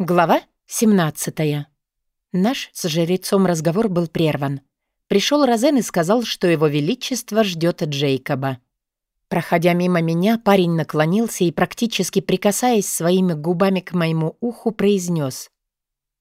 Глава 17. Наш с жрецом разговор был прерван. Пришел Розен и сказал, что его величество ждет Джейкоба. Проходя мимо меня, парень наклонился и, практически прикасаясь своими губами к моему уху, произнес.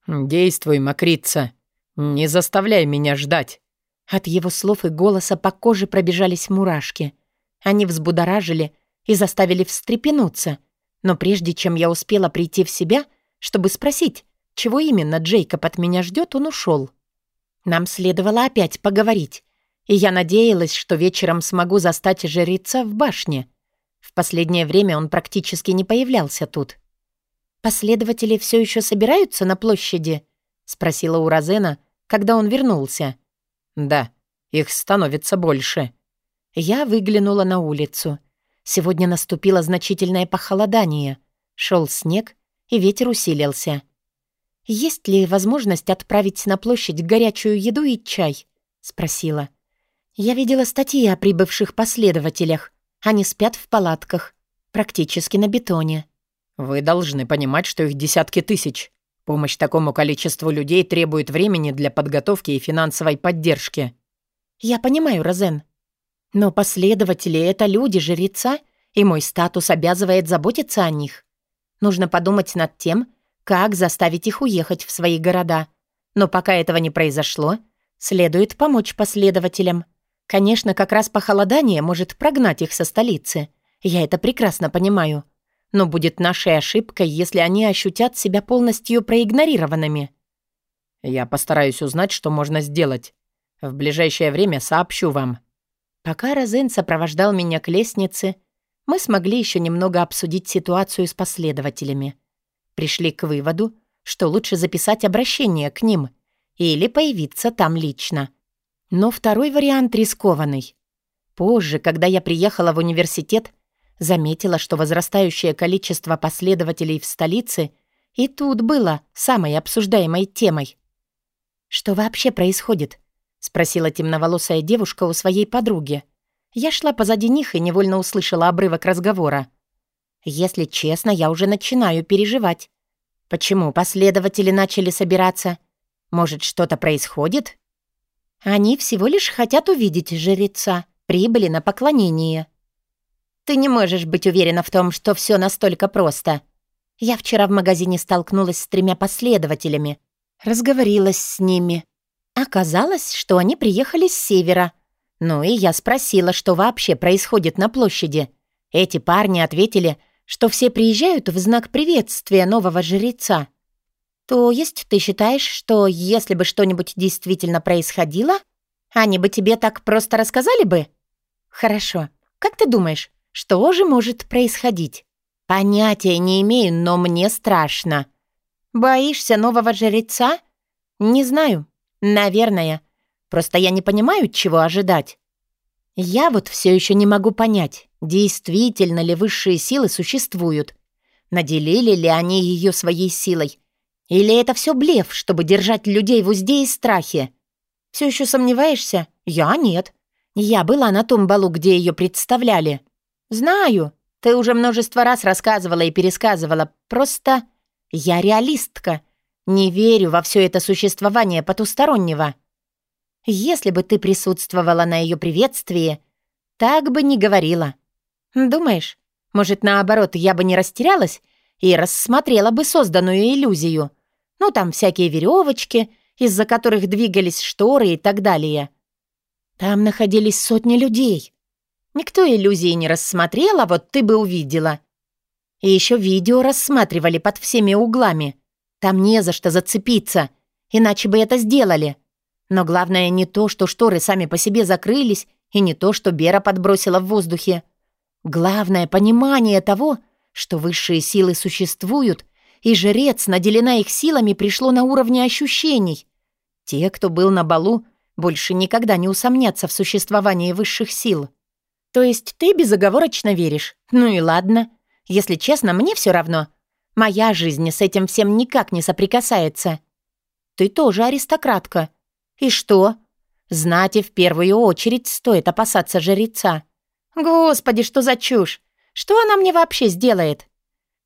«Действуй, Макрица. Не заставляй меня ждать». От его слов и голоса по коже пробежались мурашки. Они взбудоражили и заставили встрепенуться. Но прежде чем я успела прийти в себя — чтобы спросить, чего именно Джейкоб от меня ждет, он ушел. Нам следовало опять поговорить, и я надеялась, что вечером смогу застать жреца в башне. В последнее время он практически не появлялся тут. «Последователи все еще собираются на площади?» — спросила у Розена, когда он вернулся. «Да, их становится больше». Я выглянула на улицу. Сегодня наступило значительное похолодание. Шел снег, и ветер усилился. «Есть ли возможность отправить на площадь горячую еду и чай?» — спросила. «Я видела статьи о прибывших последователях. Они спят в палатках, практически на бетоне». «Вы должны понимать, что их десятки тысяч. Помощь такому количеству людей требует времени для подготовки и финансовой поддержки». «Я понимаю, Розен. Но последователи — это люди жреца, и мой статус обязывает заботиться о них. Нужно подумать над тем, как заставить их уехать в свои города. Но пока этого не произошло, следует помочь последователям. Конечно, как раз похолодание может прогнать их со столицы. Я это прекрасно понимаю. Но будет нашей ошибкой, если они ощутят себя полностью проигнорированными. Я постараюсь узнать, что можно сделать. В ближайшее время сообщу вам. Пока Розен сопровождал меня к лестнице, мы смогли еще немного обсудить ситуацию с последователями. Пришли к выводу, что лучше записать обращение к ним или появиться там лично. Но второй вариант рискованный. Позже, когда я приехала в университет, заметила, что возрастающее количество последователей в столице и тут было самой обсуждаемой темой. «Что вообще происходит?» — спросила темноволосая девушка у своей подруги. Я шла позади них и невольно услышала обрывок разговора. Если честно, я уже начинаю переживать. Почему последователи начали собираться? Может, что-то происходит? Они всего лишь хотят увидеть жреца, прибыли на поклонение. Ты не можешь быть уверена в том, что все настолько просто. Я вчера в магазине столкнулась с тремя последователями, разговорилась с ними. Оказалось, что они приехали с севера — ну и я спросила, что вообще происходит на площади. Эти парни ответили, что все приезжают в знак приветствия нового жреца. То есть ты считаешь, что если бы что-нибудь действительно происходило, они бы тебе так просто рассказали бы? Хорошо. Как ты думаешь, что же может происходить? Понятия не имею, но мне страшно. Боишься нового жреца? Не знаю. Наверное. Просто я не понимаю, чего ожидать. Я вот все еще не могу понять, действительно ли высшие силы существуют. Наделили ли они ее своей силой? Или это все блеф, чтобы держать людей в узде и страхе? Все еще сомневаешься? Я нет. Я была на том балу, где ее представляли. Знаю. Ты уже множество раз рассказывала и пересказывала. Просто я реалистка. Не верю во все это существование потустороннего. Если бы ты присутствовала на ее приветствии, так бы не говорила. Думаешь, может, наоборот, я бы не растерялась и рассмотрела бы созданную иллюзию? Ну, там всякие веревочки, из-за которых двигались шторы и так далее. Там находились сотни людей. Никто иллюзии не рассмотрел, а вот ты бы увидела. И еще видео рассматривали под всеми углами. Там не за что зацепиться, иначе бы это сделали. Но главное не то, что шторы сами по себе закрылись, и не то, что Бера подбросила в воздухе. Главное — понимание того, что высшие силы существуют, и жрец, наделена их силами, пришло на уровне ощущений. Те, кто был на балу, больше никогда не усомнятся в существовании высших сил. То есть ты безоговорочно веришь? Ну и ладно. Если честно, мне все равно. Моя жизнь с этим всем никак не соприкасается. Ты тоже аристократка. И что? Знать и в первую очередь стоит опасаться жреца. Господи, что за чушь? Что она мне вообще сделает?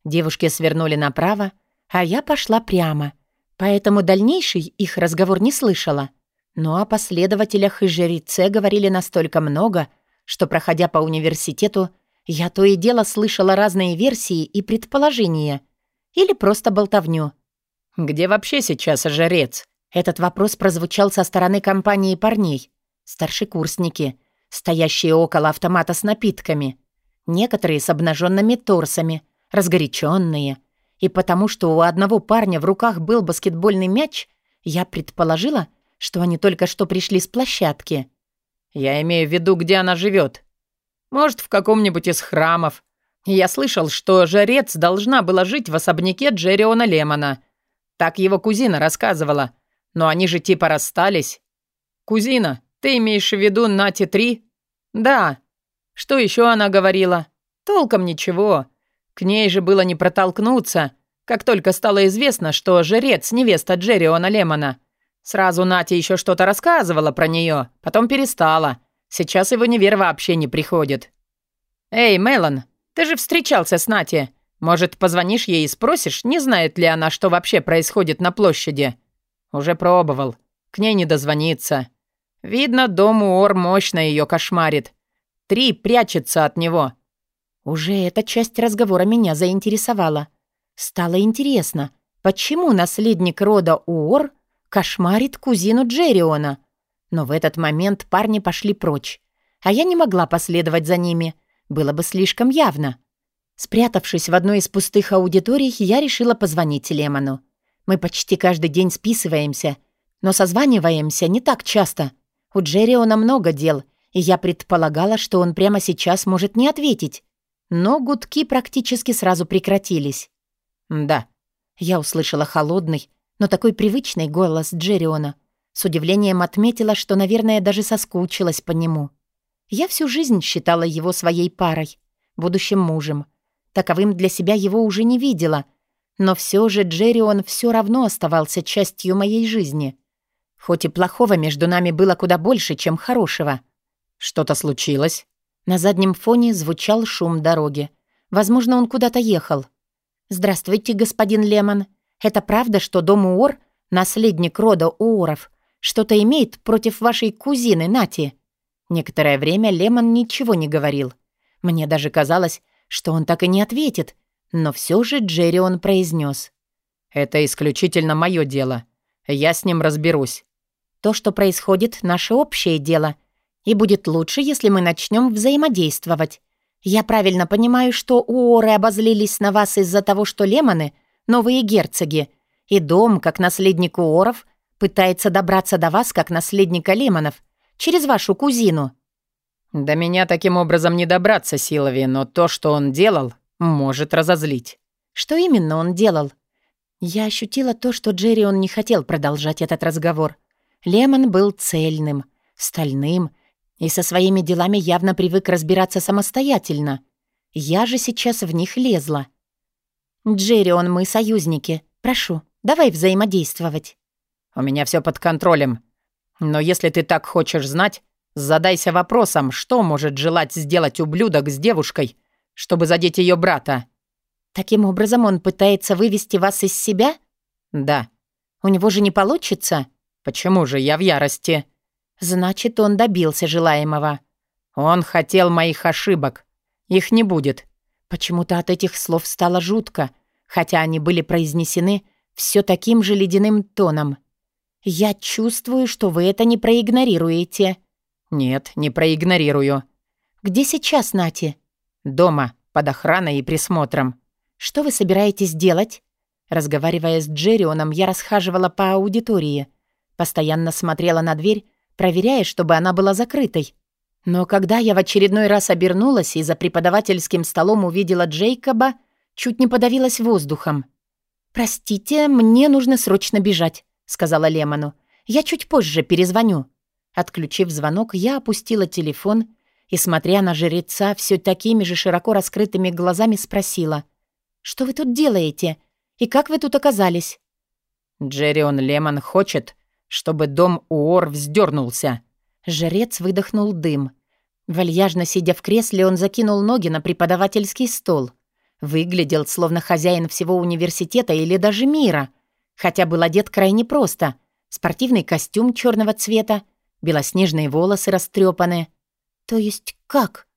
Девушки свернули направо, а я пошла прямо, поэтому дальнейший их разговор не слышала. Но ну, о последователях и жреце говорили настолько много, что, проходя по университету, я то и дело слышала разные версии и предположения. Или просто болтовню. «Где вообще сейчас жрец?» Этот вопрос прозвучал со стороны компании парней. Старшекурсники, стоящие около автомата с напитками. Некоторые с обнаженными торсами, разгоряченные. И потому что у одного парня в руках был баскетбольный мяч, я предположила, что они только что пришли с площадки. Я имею в виду, где она живет. Может, в каком-нибудь из храмов. Я слышал, что жрец должна была жить в особняке Джерриона Лемона. Так его кузина рассказывала. Но они же типа расстались. Кузина, ты имеешь в виду Нати-3? Да. Что еще она говорила? Толком ничего. К ней же было не протолкнуться, как только стало известно, что жрец — невеста Джерриона Лемона. Сразу Нати еще что-то рассказывала про нее, потом перестала. Сейчас его невер вообще не приходит. «Эй, Мелан, ты же встречался с Нати. Может, позвонишь ей и спросишь, не знает ли она, что вообще происходит на площади?» «Уже пробовал. К ней не дозвониться. Видно, дом Уор мощно ее кошмарит. Три прячется от него». Уже эта часть разговора меня заинтересовала. Стало интересно, почему наследник рода Уор кошмарит кузину Джерриона. Но в этот момент парни пошли прочь, а я не могла последовать за ними, было бы слишком явно. Спрятавшись в одной из пустых аудиторий, я решила позвонить Лемону. Мы почти каждый день списываемся, но созваниваемся не так часто. У Джерриона много дел, и я предполагала, что он прямо сейчас может не ответить. Но гудки практически сразу прекратились. «Да». Я услышала холодный, но такой привычный голос Джерриона. С удивлением отметила, что, наверное, даже соскучилась по нему. Я всю жизнь считала его своей парой, будущим мужем. Таковым для себя его уже не видела. Но все же Джеррион все равно оставался частью моей жизни. Хоть и плохого между нами было куда больше, чем хорошего. Что-то случилось? На заднем фоне звучал шум дороги. Возможно, он куда-то ехал. «Здравствуйте, господин Лемон. Это правда, что дом Уор, наследник рода Уоров, что-то имеет против вашей кузины Нати?» Некоторое время Лемон ничего не говорил. Мне даже казалось, что он так и не ответит, но все же Джерри он произнес. «Это исключительно мое дело. Я с ним разберусь». «То, что происходит, наше общее дело, и будет лучше, если мы начнем взаимодействовать. Я правильно понимаю, что Уоры обозлились на вас из-за того, что Лемоны — новые герцоги, и дом, как наследник Уоров, пытается добраться до вас, как наследника Лемонов, через вашу кузину». «До меня таким образом не добраться, Силови, но то, что он делал, может разозлить». «Что именно он делал?» Я ощутила то, что Джерри он не хотел продолжать этот разговор. Лемон был цельным, стальным и со своими делами явно привык разбираться самостоятельно. Я же сейчас в них лезла. «Джеррион, мы союзники. Прошу, давай взаимодействовать». «У меня все под контролем. Но если ты так хочешь знать, задайся вопросом, что может желать сделать ублюдок с девушкой, чтобы задеть ее брата». «Таким образом он пытается вывести вас из себя?» «Да». «У него же не получится?» «Почему же я в ярости?» «Значит, он добился желаемого». «Он хотел моих ошибок. Их не будет. Почему-то от этих слов стало жутко, хотя они были произнесены все таким же ледяным тоном. «Я чувствую, что вы это не проигнорируете». «Нет, не проигнорирую». «Где сейчас Нати?» «Дома, под охраной и присмотром». «Что вы собираетесь делать?» Разговаривая с Джеррионом, я расхаживала по аудитории. Постоянно смотрела на дверь, проверяя, чтобы она была закрытой. Но когда я в очередной раз обернулась и за преподавательским столом увидела Джейкоба, чуть не подавилась воздухом. «Простите, мне нужно срочно бежать», — сказала Лемону. «Я чуть позже перезвоню». Отключив звонок, я опустила телефон и, смотря на жреца, все такими же широко раскрытыми глазами спросила. «Что вы тут делаете? И как вы тут оказались?» «Джеррион Лемон хочет, чтобы дом Уор вздернулся». Жрец выдохнул дым. Вальяжно сидя в кресле, он закинул ноги на преподавательский стол. Выглядел словно хозяин всего университета или даже мира. Хотя был одет крайне просто. Спортивный костюм черного цвета, белоснежные волосы растрепаны. То есть как?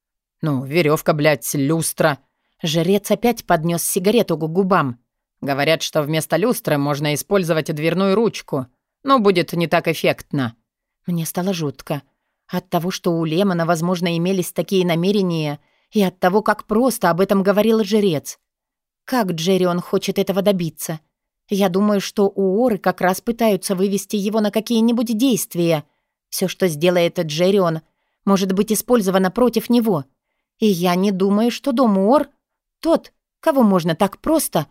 Ну, веревка, блядь, люстра. Жрец опять поднес сигарету к губам. Говорят, что вместо люстры можно использовать дверную ручку, но будет не так эффектно. Мне стало жутко. От того, что у Лемона, возможно, имелись такие намерения, и от того, как просто об этом говорил жрец. Как Джеррион хочет этого добиться? Я думаю, что у Оры как раз пытаются вывести его на какие-нибудь действия. Все, что сделает Джеррион, может быть использовано против него. И я не думаю, что дом Ор — тот, кого можно так просто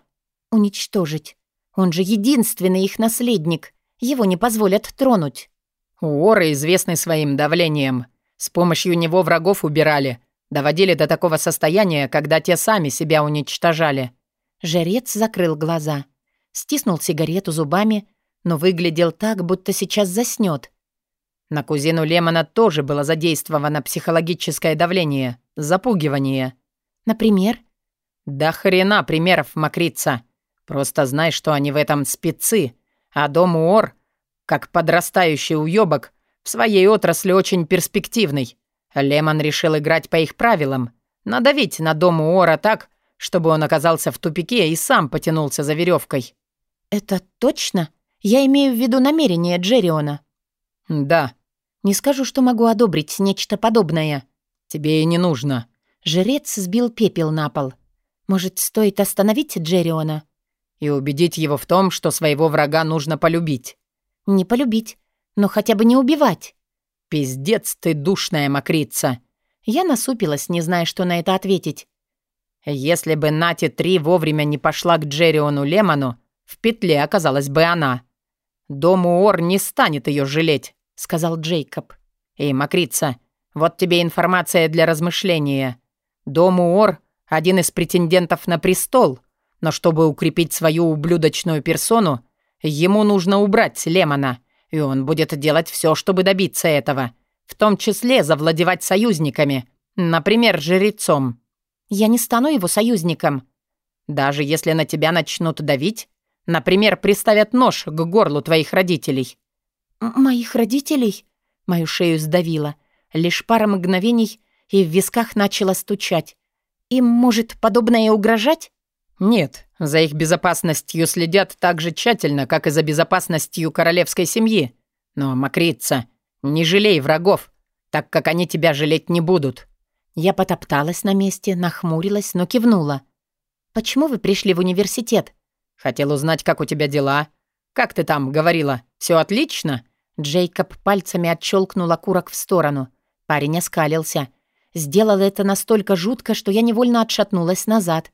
уничтожить. Он же единственный их наследник. Его не позволят тронуть. Уоры известны своим давлением. С помощью него врагов убирали. Доводили до такого состояния, когда те сами себя уничтожали. Жрец закрыл глаза. Стиснул сигарету зубами, но выглядел так, будто сейчас заснёт. На кузину Лемона тоже было задействовано психологическое давление, запугивание. Например? Да хрена примеров, Макрица. Просто знай, что они в этом спецы, а дом Уор как подрастающий уёбок, в своей отрасли очень перспективный. Лемон решил играть по их правилам, надавить на дом Уора так, чтобы он оказался в тупике и сам потянулся за веревкой. «Это точно? Я имею в виду намерение Джерриона». «Да». «Не скажу, что могу одобрить нечто подобное». «Тебе и не нужно». Жрец сбил пепел на пол. «Может, стоит остановить Джерриона?» «И убедить его в том, что своего врага нужно полюбить». Не полюбить, но хотя бы не убивать. Пиздец ты душная мокрица. Я насупилась, не зная, что на это ответить. Если бы Нати-3 вовремя не пошла к Джериону Лемону, в петле оказалась бы она. Дом Уор не станет ее жалеть, сказал Джейкоб. Эй, мокрица, вот тебе информация для размышления. Дом Уор — один из претендентов на престол, но чтобы укрепить свою ублюдочную персону, Ему нужно убрать Лемона, и он будет делать все, чтобы добиться этого, в том числе завладевать союзниками, например, жрецом. Я не стану его союзником. Даже если на тебя начнут давить, например, приставят нож к горлу твоих родителей. Моих родителей? Мою шею сдавило. Лишь пара мгновений, и в висках начало стучать. Им может подобное угрожать? «Нет, за их безопасностью следят так же тщательно, как и за безопасностью королевской семьи. Но, Макрица, не жалей врагов, так как они тебя жалеть не будут». Я потопталась на месте, нахмурилась, но кивнула. «Почему вы пришли в университет?» «Хотел узнать, как у тебя дела. Как ты там говорила? Все отлично?» Джейкоб пальцами отщелкнул окурок в сторону. Парень оскалился. Сделал это настолько жутко, что я невольно отшатнулась назад.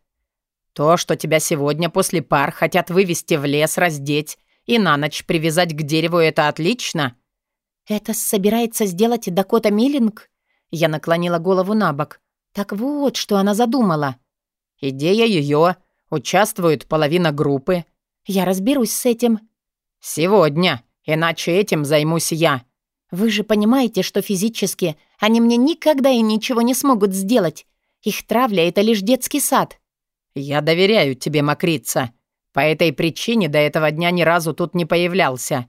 То, что тебя сегодня после пар хотят вывести в лес, раздеть и на ночь привязать к дереву, это отлично». «Это собирается сделать Дакота Миллинг?» Я наклонила голову на бок. «Так вот, что она задумала». «Идея ее. Участвует половина группы». «Я разберусь с этим». «Сегодня. Иначе этим займусь я». «Вы же понимаете, что физически они мне никогда и ничего не смогут сделать. Их травля — это лишь детский сад». «Я доверяю тебе, Макрица. По этой причине до этого дня ни разу тут не появлялся».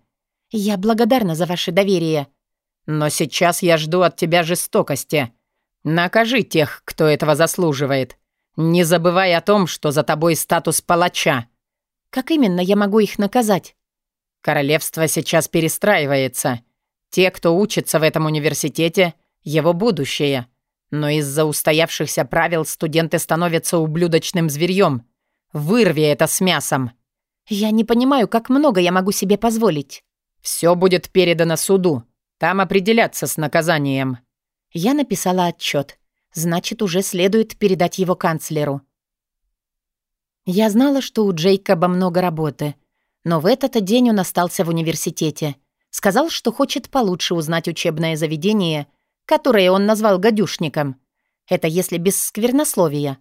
«Я благодарна за ваше доверие». «Но сейчас я жду от тебя жестокости. Накажи тех, кто этого заслуживает. Не забывай о том, что за тобой статус палача». «Как именно я могу их наказать?» «Королевство сейчас перестраивается. Те, кто учится в этом университете, его будущее». Но из-за устоявшихся правил студенты становятся ублюдочным зверьем. Вырви это с мясом. Я не понимаю, как много я могу себе позволить. Все будет передано суду. Там определяться с наказанием. Я написала отчет. Значит, уже следует передать его канцлеру. Я знала, что у Джейкоба много работы. Но в этот день он остался в университете. Сказал, что хочет получше узнать учебное заведение которое он назвал гадюшником. Это если без сквернословия.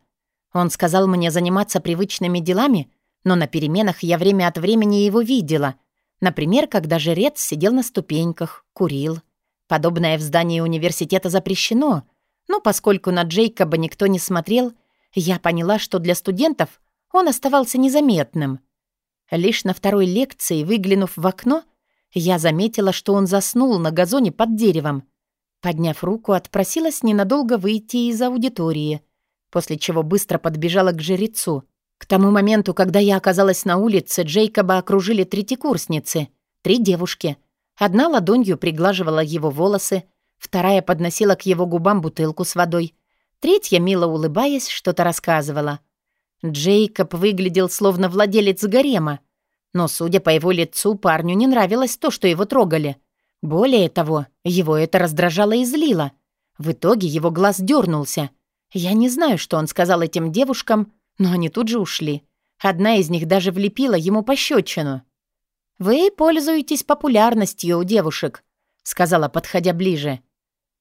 Он сказал мне заниматься привычными делами, но на переменах я время от времени его видела. Например, когда жрец сидел на ступеньках, курил. Подобное в здании университета запрещено, но поскольку на Джейкоба никто не смотрел, Я поняла, что для студентов он оставался незаметным. Лишь на второй лекции, выглянув в окно, я заметила, что он заснул на газоне под деревом. Подняв руку, отпросилась ненадолго выйти из аудитории, после чего быстро подбежала к жрецу. К тому моменту, когда я оказалась на улице, Джейкоба окружили третьекурсницы, три девушки. Одна ладонью приглаживала его волосы, вторая подносила к его губам бутылку с водой, третья, мило улыбаясь, что-то рассказывала. Джейкоб выглядел словно владелец гарема, но, судя по его лицу, парню не нравилось то, что его трогали. Более того, его это раздражало и злило. В итоге его глаз дернулся. Я не знаю, что он сказал этим девушкам, но они тут же ушли. Одна из них даже влепила ему пощечину. «Вы пользуетесь популярностью у девушек», — сказала, подходя ближе.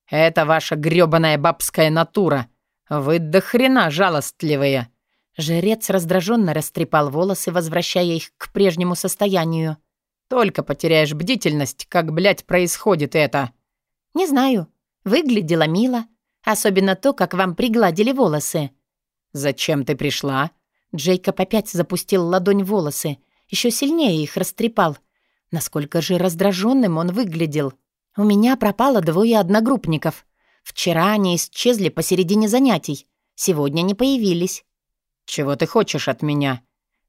«Это ваша грёбаная бабская натура. Вы до хрена жалостливые», Жрец раздраженно растрепал волосы, возвращая их к прежнему состоянию. «Только потеряешь бдительность, как, блядь, происходит это?» «Не знаю. Выглядело мило. Особенно то, как вам пригладили волосы». «Зачем ты пришла?» Джейкоб опять запустил ладонь в волосы. Еще сильнее их растрепал. Насколько же раздраженным он выглядел. «У меня пропало двое одногруппников. Вчера они исчезли посередине занятий. Сегодня не появились. «Чего ты хочешь от меня?»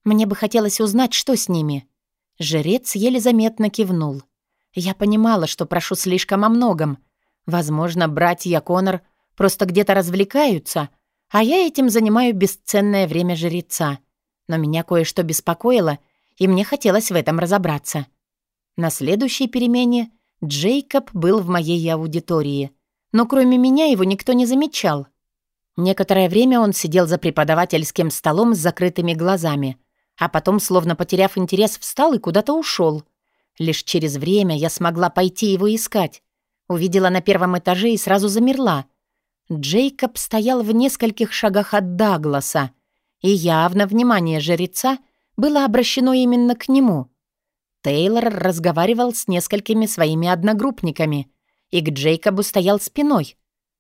«Мне бы хотелось узнать, что с ними». Жрец еле заметно кивнул. Я понимала, что прошу слишком о многом. Возможно, братья Конор просто где-то развлекаются, а я этим занимаю бесценное время жреца. Но меня кое-что беспокоило, и мне хотелось в этом разобраться. На следующей перемене Джейкоб был в моей аудитории, но кроме меня его никто не замечал. Некоторое время он сидел за преподавательским столом с закрытыми глазами, а потом, словно потеряв интерес, встал и куда-то ушел. Лишь через время я смогла пойти его искать. Увидела на первом этаже и сразу замерла. Джейкоб стоял в нескольких шагах от Дагласа, и явно внимание жреца было обращено именно к нему. Тейлор разговаривал с несколькими своими одногруппниками, и к Джейкобу стоял спиной,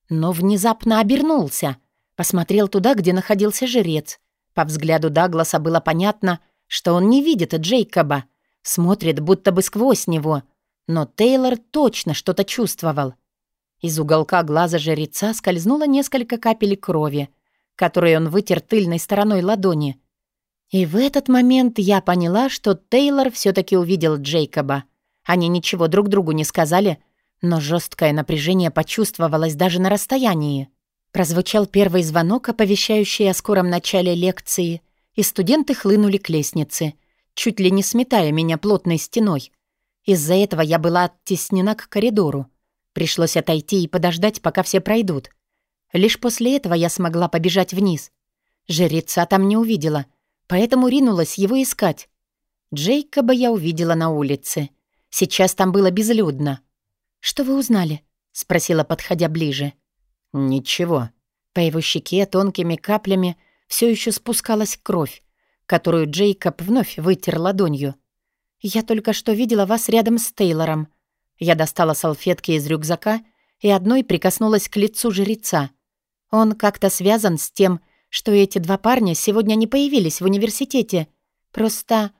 но внезапно обернулся — Посмотрел туда, где находился жрец. По взгляду Дагласа было понятно, что он не видит Джейкоба. Смотрит будто бы сквозь него. Но Тейлор точно что-то чувствовал. Из уголка глаза жреца скользнуло несколько капель крови, которые он вытер тыльной стороной ладони. И в этот момент я поняла, что Тейлор все таки увидел Джейкоба. Они ничего друг другу не сказали, но жесткое напряжение почувствовалось даже на расстоянии. Прозвучал первый звонок, оповещающий о скором начале лекции, и студенты хлынули к лестнице, чуть ли не сметая меня плотной стеной. Из-за этого я была оттеснена к коридору. Пришлось отойти и подождать, пока все пройдут. Лишь после этого я смогла побежать вниз. Жреца там не увидела, поэтому ринулась его искать. Джейкоба я увидела на улице. Сейчас там было безлюдно. «Что вы узнали?» — спросила, подходя ближе. — Ничего. По его щеке тонкими каплями все еще спускалась кровь, которую Джейкоб вновь вытер ладонью. «Я только что видела вас рядом с Тейлором». Я достала салфетки из рюкзака и одной прикоснулась к лицу жреца. Он как-то связан с тем, что эти два парня сегодня не появились в университете. Просто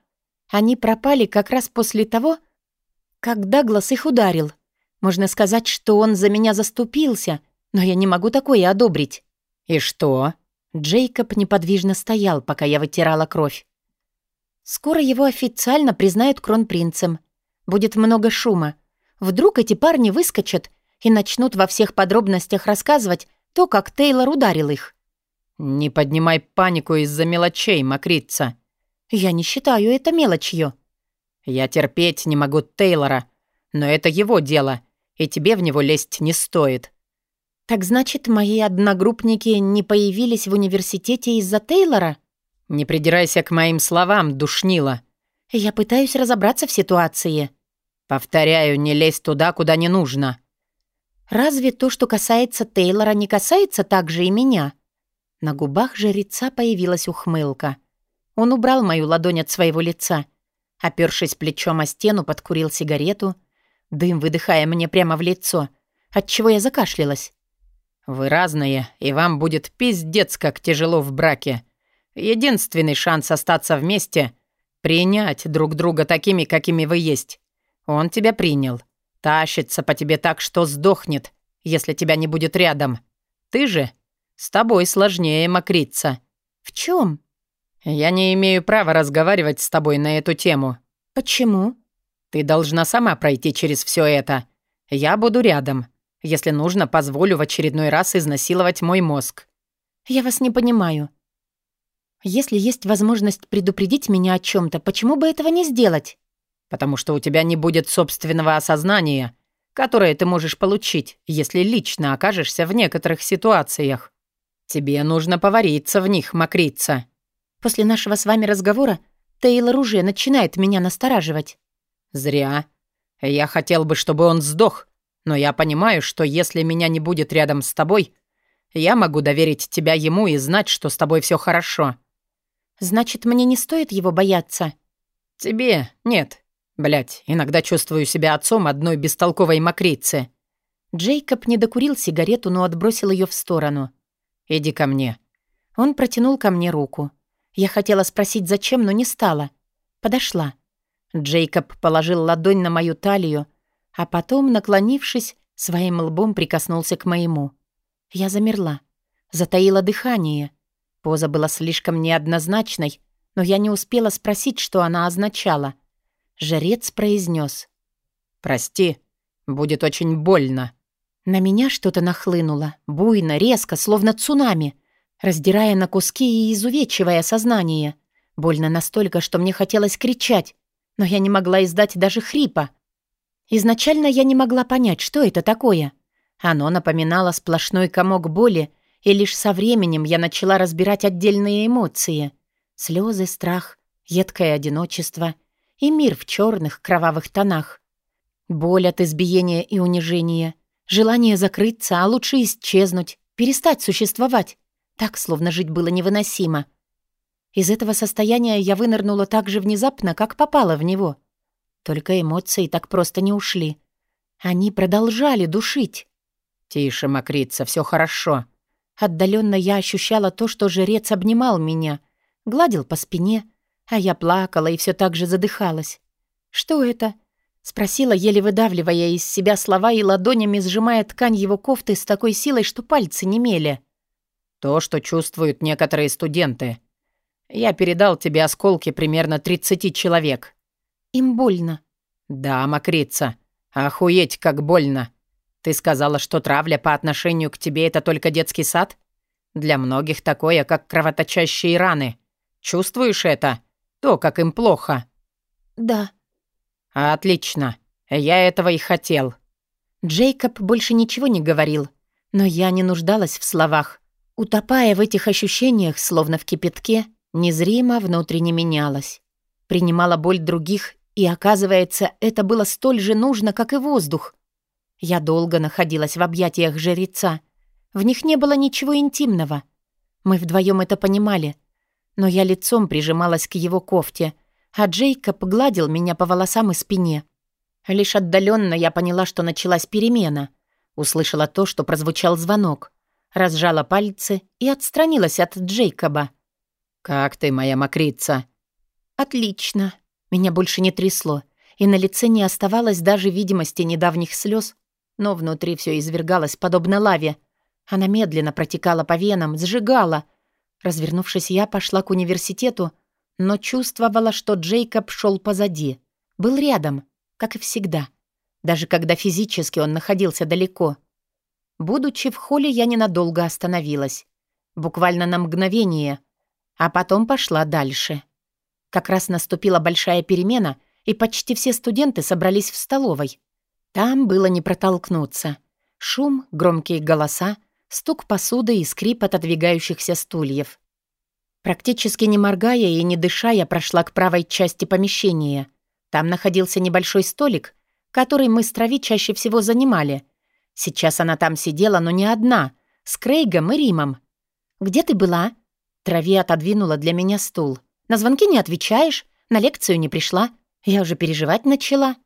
они пропали как раз после того, как Даглас их ударил. Можно сказать, что он за меня заступился, но я не могу такое одобрить». «И что?» Джейкоб неподвижно стоял, пока я вытирала кровь. «Скоро его официально признают кронпринцем. Будет много шума. Вдруг эти парни выскочат и начнут во всех подробностях рассказывать то, как Тейлор ударил их». «Не поднимай панику из-за мелочей, Макрица». «Я не считаю это мелочью». «Я терпеть не могу Тейлора, но это его дело, и тебе в него лезть не стоит. «Так значит, мои одногруппники не появились в университете из-за Тейлора?» «Не придирайся к моим словам, душнила». «Я пытаюсь разобраться в ситуации». «Повторяю, не лезь туда, куда не нужно». «Разве то, что касается Тейлора, не касается также и меня?» На губах жреца появилась ухмылка. Он убрал мою ладонь от своего лица. Опершись плечом о стену, подкурил сигарету, дым выдыхая мне прямо в лицо, отчего я закашлялась. Вы разные, и вам будет пиздец как тяжело в браке. Единственный шанс остаться вместе — принять друг друга такими, какими вы есть. Он тебя принял. Тащится по тебе так, что сдохнет, если тебя не будет рядом. Ты же? С тобой сложнее мокриться. В чем? Я не имею права разговаривать с тобой на эту тему. Почему? Ты должна сама пройти через все это. Я буду рядом. Если нужно, позволю в очередной раз изнасиловать мой мозг. Я вас не понимаю. Если есть возможность предупредить меня о чем то почему бы этого не сделать? Потому что у тебя не будет собственного осознания, которое ты можешь получить, если лично окажешься в некоторых ситуациях. Тебе нужно повариться в них, мокриться. После нашего с вами разговора Тейлор уже начинает меня настораживать. Зря. Я хотел бы, чтобы он сдох, но я понимаю, что если меня не будет рядом с тобой, я могу доверить тебя ему и знать, что с тобой все хорошо. Значит, мне не стоит его бояться? Тебе нет. Блять, иногда чувствую себя отцом одной бестолковой мокрицы. Джейкоб не докурил сигарету, но отбросил ее в сторону. «Иди ко мне». Он протянул ко мне руку. Я хотела спросить, зачем, но не стала. Подошла. Джейкоб положил ладонь на мою талию, а потом, наклонившись, своим лбом прикоснулся к моему. Я замерла, затаила дыхание. Поза была слишком неоднозначной, но я не успела спросить, что она означала — Жрец произнес. «Прости, будет очень больно». На меня что-то нахлынуло, буйно, резко, словно цунами, раздирая на куски и изувечивая сознание. Больно настолько, что мне хотелось кричать, но я не могла издать даже хрипа. Изначально я не могла понять, что это такое. Оно напоминало сплошной комок боли, и лишь со временем я начала разбирать отдельные эмоции. Слезы, страх, едкое одиночество — и мир в черных кровавых тонах. Боль от избиения и унижения, желание закрыться, а лучше исчезнуть, перестать существовать. Так, словно жить было невыносимо. Из этого состояния я вынырнула так же внезапно, как попала в него. Только эмоции так просто не ушли. Они продолжали душить. «Тише, мокрица, все хорошо». Отдаленно я ощущала то, что жрец обнимал меня, гладил по спине, а я плакала и все так же задыхалась. «Что это?» — спросила, еле выдавливая из себя слова и ладонями сжимая ткань его кофты с такой силой, что пальцы немели. «То, что чувствуют некоторые студенты. Я передал тебе осколки примерно 30 человек». «Им больно». «Да, мокрица. Охуеть, как больно. Ты сказала, что травля по отношению к тебе — это только детский сад? Для многих такое, как кровоточащие раны. Чувствуешь это?» То, как им плохо». «Да». «Отлично. Я этого и хотел». Джейкоб больше ничего не говорил, но я не нуждалась в словах. Утопая в этих ощущениях, словно в кипятке, незримо внутренне менялась. Принимала боль других, и, оказывается, это было столь же нужно, как и воздух. Я долго находилась в объятиях жреца. В них не было ничего интимного. Мы вдвоем это понимали — но я лицом прижималась к его кофте, а Джейкоб гладил меня по волосам и спине. Лишь отдаленно я поняла, что началась перемена. Услышала то, что прозвучал звонок. Разжала пальцы и отстранилась от Джейкоба. «Как ты, моя мокрица?» «Отлично». Меня больше не трясло, и на лице не оставалось даже видимости недавних слез, но внутри все извергалось, подобно лаве. Она медленно протекала по венам, сжигала — Развернувшись, я пошла к университету, но чувствовала, что Джейкоб шел позади. Был рядом, как и всегда. Даже когда физически он находился далеко. Будучи в холле, я ненадолго остановилась. Буквально на мгновение. А потом пошла дальше. Как раз наступила большая перемена, и почти все студенты собрались в столовой. Там было не протолкнуться. Шум, громкие голоса, стук посуды и скрип отодвигающихся стульев. Практически не моргая и не дыша, я прошла к правой части помещения. Там находился небольшой столик, который мы с Трави чаще всего занимали. Сейчас она там сидела, но не одна, с Крейгом и Римом. «Где ты была?» Трави отодвинула для меня стул. «На звонки не отвечаешь, на лекцию не пришла. Я уже переживать начала».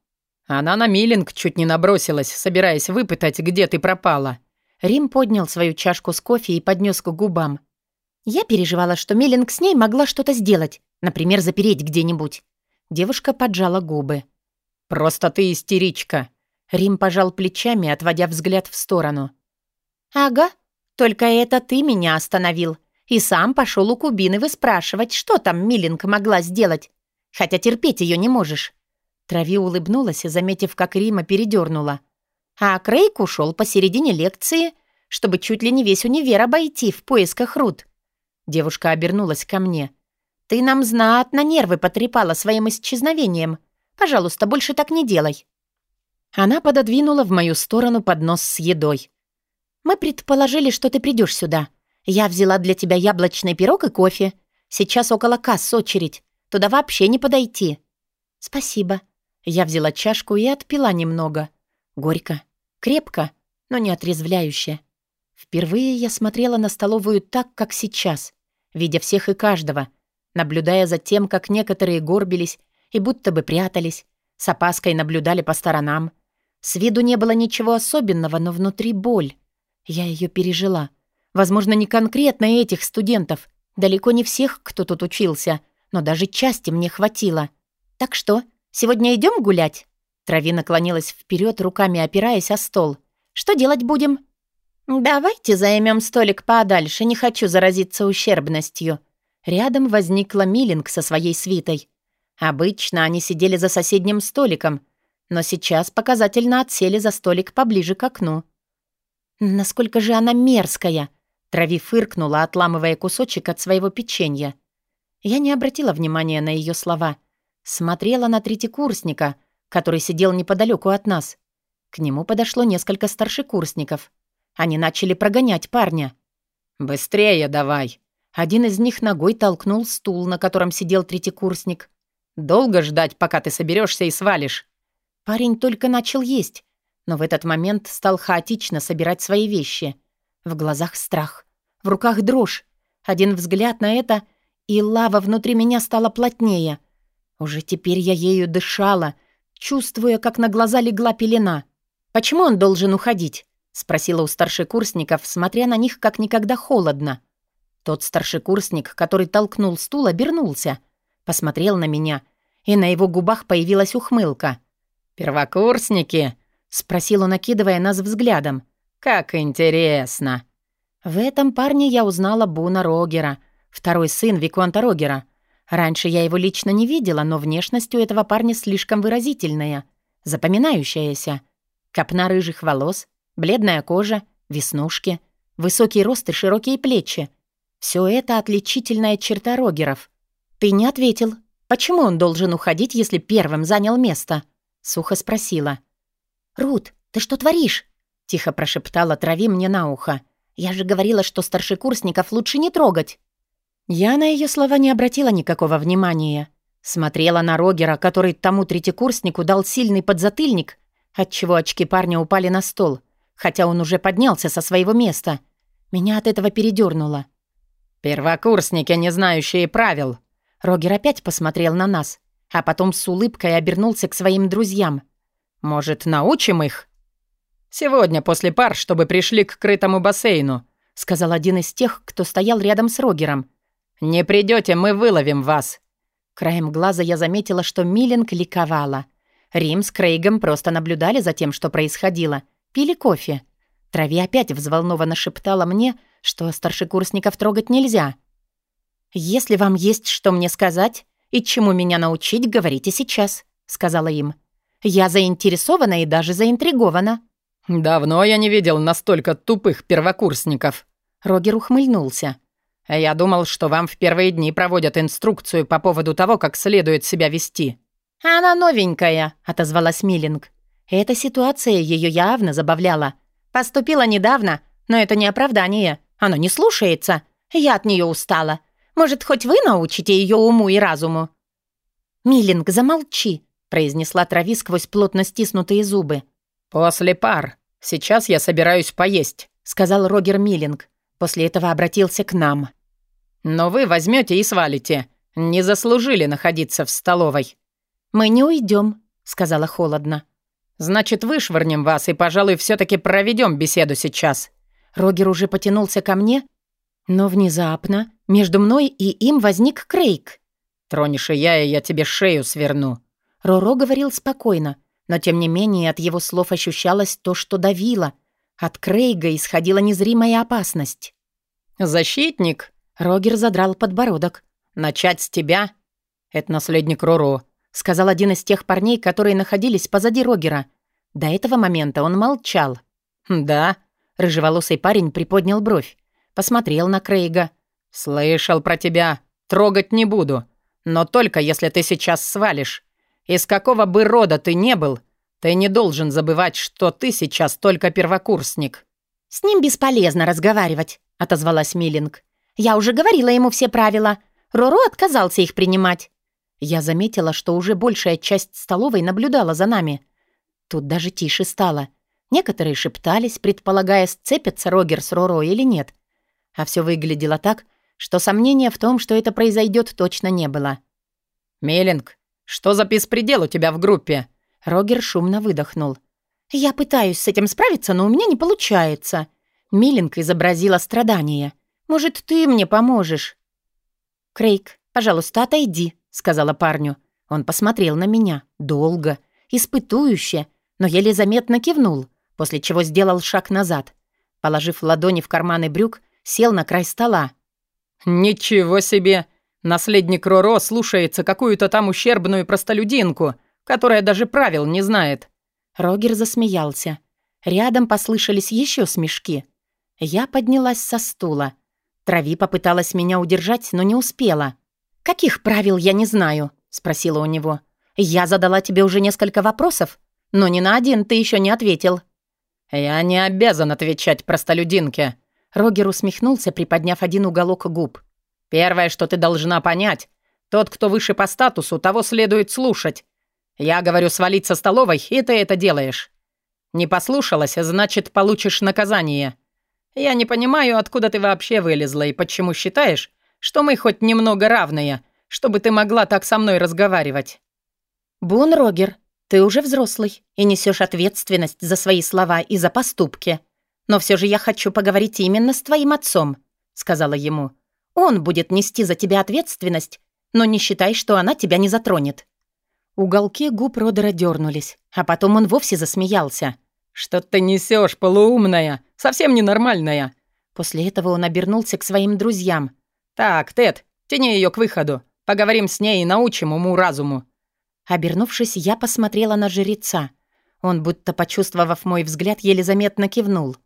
Она на милинг чуть не набросилась, собираясь выпытать, где ты пропала. Рим поднял свою чашку с кофе и поднес к губам. Я переживала, что Меллинг с ней могла что-то сделать, например, запереть где-нибудь. Девушка поджала губы. «Просто ты истеричка!» Рим пожал плечами, отводя взгляд в сторону. «Ага, только это ты меня остановил. И сам пошел у Кубины выспрашивать, что там Миллинг могла сделать. Хотя терпеть ее не можешь». Трави улыбнулась, заметив, как Рима передернула. А Крейг ушел посередине лекции, чтобы чуть ли не весь универ обойти в поисках Рут. Девушка обернулась ко мне. «Ты нам знатно нервы потрепала своим исчезновением. Пожалуйста, больше так не делай». Она пододвинула в мою сторону поднос с едой. «Мы предположили, что ты придешь сюда. Я взяла для тебя яблочный пирог и кофе. Сейчас около касс очередь. Туда вообще не подойти». «Спасибо». Я взяла чашку и отпила немного. Горько, крепко, но не отрезвляюще. Впервые я смотрела на столовую так, как сейчас, видя всех и каждого, наблюдая за тем, как некоторые горбились и будто бы прятались, с опаской наблюдали по сторонам. С виду не было ничего особенного, но внутри боль. Я ее пережила. Возможно, не конкретно этих студентов, далеко не всех, кто тут учился, но даже части мне хватило. Так что, сегодня идем гулять? Трави наклонилась вперед, руками опираясь о стол. Что делать будем? Давайте займем столик подальше, не хочу заразиться ущербностью. Рядом возникла Милинг со своей свитой. Обычно они сидели за соседним столиком, но сейчас показательно отсели за столик поближе к окну. Насколько же она мерзкая! Трави фыркнула, отламывая кусочек от своего печенья. Я не обратила внимания на ее слова. Смотрела на третьекурсника, который сидел неподалеку от нас. К нему подошло несколько старшекурсников. Они начали прогонять парня. «Быстрее давай!» Один из них ногой толкнул стул, на котором сидел третьекурсник. «Долго ждать, пока ты соберешься и свалишь?» Парень только начал есть, но в этот момент стал хаотично собирать свои вещи. В глазах страх, в руках дрожь. Один взгляд на это, и лава внутри меня стала плотнее. Уже теперь я ею дышала, чувствуя, как на глаза легла пелена. «Почему он должен уходить?» — спросила у старшекурсников, смотря на них как никогда холодно. Тот старшекурсник, который толкнул стул, обернулся, посмотрел на меня, и на его губах появилась ухмылка. «Первокурсники?» — спросил он, накидывая нас взглядом. «Как интересно!» В этом парне я узнала Буна Рогера, второй сын Виконта Рогера. Раньше я его лично не видела, но внешность у этого парня слишком выразительная, запоминающаяся. Копна рыжих волос, бледная кожа, веснушки, высокий рост и широкие плечи. Все это отличительная черта Рогеров. «Ты не ответил. Почему он должен уходить, если первым занял место?» — сухо спросила. «Рут, ты что творишь?» Тихо прошептала Трави мне на ухо. «Я же говорила, что старшекурсников лучше не трогать». Я на ее слова не обратила никакого внимания. Смотрела на Рогера, который тому третьекурснику дал сильный подзатыльник, отчего очки парня упали на стол, хотя он уже поднялся со своего места. Меня от этого передернуло. «Первокурсники, не знающие правил». Рогер опять посмотрел на нас, а потом с улыбкой обернулся к своим друзьям. «Может, научим их?» «Сегодня после пар, чтобы пришли к крытому бассейну», сказал один из тех, кто стоял рядом с Рогером. «Не придете, мы выловим вас». Краем глаза я заметила, что Миллинг ликовала. Рим с Крейгом просто наблюдали за тем, что происходило. Пили кофе. Трави опять взволнованно шептала мне, что старшекурсников трогать нельзя. «Если вам есть что мне сказать и чему меня научить, говорите сейчас», — сказала им. «Я заинтересована и даже заинтригована». «Давно я не видел настолько тупых первокурсников». Рогер ухмыльнулся. «Я думал, что вам в первые дни проводят инструкцию по поводу того, как следует себя вести». «Она новенькая», — отозвалась Миллинг. Эта ситуация ее явно забавляла. «Поступила недавно, но это не оправдание. Она не слушается. Я от нее устала. Может, хоть вы научите ее уму и разуму?» «Миллинг, замолчи», — произнесла Трави сквозь плотно стиснутые зубы. «После пар. Сейчас я собираюсь поесть», — сказал Рогер Миллинг. После этого обратился к нам. «Но вы возьмете и свалите. Не заслужили находиться в столовой». «Мы не уйдем», — сказала холодно. «Значит, вышвырнем вас и, пожалуй, все таки проведем беседу сейчас. Рогер уже потянулся ко мне, но внезапно между мной и им возник Крейг. «Тронешь и я, и я тебе шею сверну». Роро говорил спокойно, но тем не менее от его слов ощущалось то, что давило. От Крейга исходила незримая опасность. «Защитник?» Рогер задрал подбородок. «Начать с тебя?» «Это наследник Роро», — сказал один из тех парней, которые находились позади Рогера. До этого момента он молчал. «Да?» — рыжеволосый парень приподнял бровь. Посмотрел на Крейга. «Слышал про тебя. Трогать не буду. Но только если ты сейчас свалишь. Из какого бы рода ты не был, ты не должен забывать, что ты сейчас только первокурсник». «С ним бесполезно разговаривать», — отозвалась Миллинг. «Я уже говорила ему все правила. Роро отказался их принимать». Я заметила, что уже большая часть столовой наблюдала за нами. Тут даже тише стало. Некоторые шептались, предполагая, сцепятся Рогер с Роро или нет. А все выглядело так, что сомнения в том, что это произойдет, точно не было. «Меллинг, что за беспредел у тебя в группе?» Рогер шумно выдохнул. «Я пытаюсь с этим справиться, но у меня не получается». Миллинг изобразила страдание. «Может, ты мне поможешь?» «Крейг, пожалуйста, отойди», — сказала парню. Он посмотрел на меня. Долго. Испытующе. Но еле заметно кивнул, после чего сделал шаг назад. Положив ладони в карманы брюк, сел на край стола. «Ничего себе! Наследник Роро слушается какую-то там ущербную простолюдинку, которая даже правил не знает». Рогер засмеялся. Рядом послышались еще смешки. Я поднялась со стула. Трави попыталась меня удержать, но не успела. «Каких правил я не знаю?» — спросила у него. «Я задала тебе уже несколько вопросов, но ни на один ты еще не ответил». «Я не обязан отвечать простолюдинке», Рогер усмехнулся, приподняв один уголок губ. «Первое, что ты должна понять, тот, кто выше по статусу, того следует слушать. Я говорю свалить со столовой, и ты это делаешь. Не послушалась, значит, получишь наказание. Я не понимаю, откуда ты вообще вылезла и почему считаешь, что мы хоть немного равные, чтобы ты могла так со мной разговаривать». «Бун Рогер, ты уже взрослый и несешь ответственность за свои слова и за поступки. Но все же я хочу поговорить именно с твоим отцом», — сказала ему. «Он будет нести за тебя ответственность, но не считай, что она тебя не затронет». Уголки губ Родера дернулись, а потом он вовсе засмеялся. «Что ты несешь, полуумная? Совсем ненормальная!» После этого он обернулся к своим друзьям. «Так, Тед, тяни ее к выходу. Поговорим с ней и научим уму-разуму». Обернувшись, я посмотрела на жреца. Он, будто почувствовав мой взгляд, еле заметно кивнул.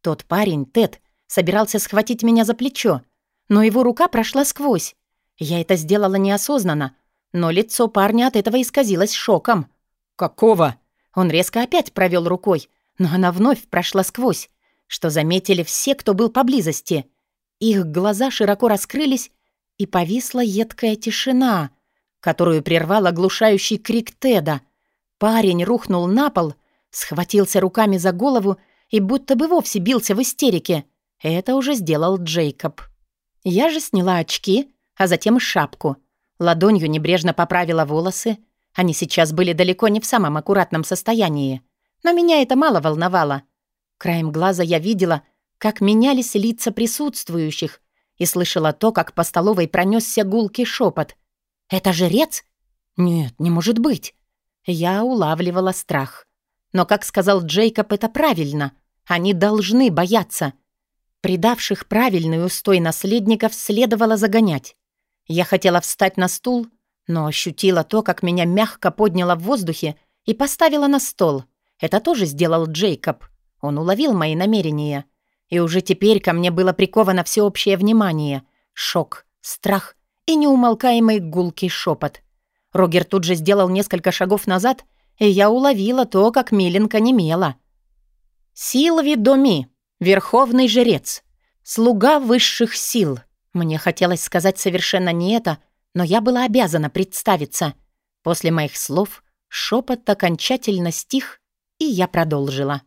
Тот парень, Тед, собирался схватить меня за плечо, но его рука прошла сквозь. Я это сделала неосознанно, но лицо парня от этого исказилось шоком. «Какого?» Он резко опять провел рукой, но она вновь прошла сквозь, что заметили все, кто был поблизости. Их глаза широко раскрылись, и повисла едкая тишина, которую прервал оглушающий крик Теда. Парень рухнул на пол, схватился руками за голову и будто бы вовсе бился в истерике. Это уже сделал Джейкоб. Я же сняла очки, а затем шапку. Ладонью небрежно поправила волосы. Они сейчас были далеко не в самом аккуратном состоянии. Но меня это мало волновало. Краем глаза я видела, как менялись лица присутствующих, и слышала то, как по столовой пронесся гулкий шепот. «Это жрец? Нет, не может быть!» Я улавливала страх. Но, как сказал Джейкоб, это правильно. Они должны бояться. Предавших правильный устой наследников следовало загонять. Я хотела встать на стул, но ощутила то, как меня мягко подняло в воздухе и поставила на стол. Это тоже сделал Джейкоб. Он уловил мои намерения. И уже теперь ко мне было приковано всеобщее внимание. Шок, страх и неумолкаемый гулкий шепот. Рогер тут же сделал несколько шагов назад, и я уловила то, как Миленко немела. Силви Доми, верховный жрец, слуга высших сил. Мне хотелось сказать совершенно не это, но я была обязана представиться. После моих слов шепот окончательно стих, и я продолжила.